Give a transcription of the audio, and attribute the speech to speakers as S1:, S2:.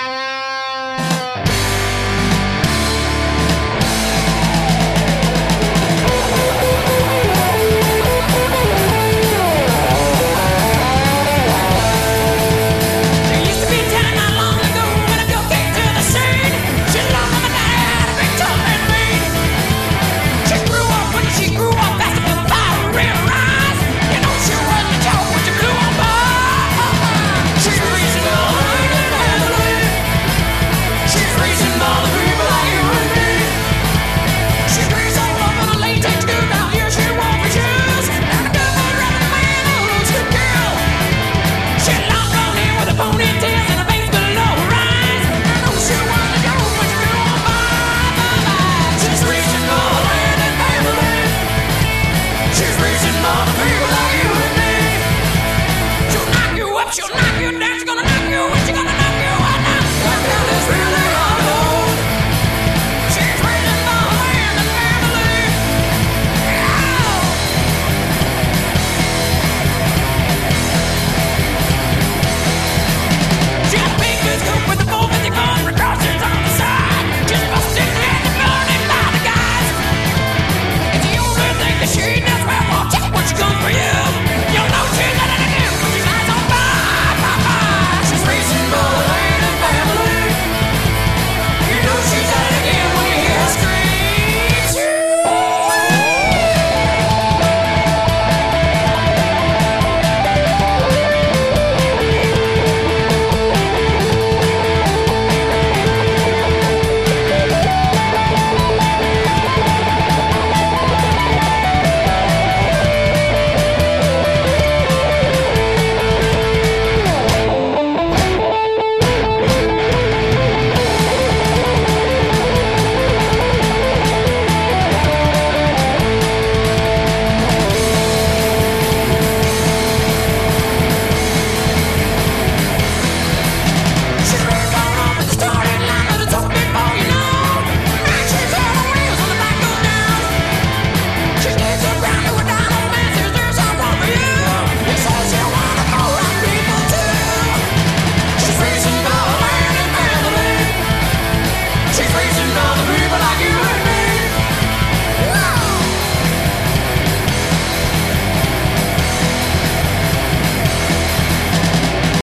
S1: you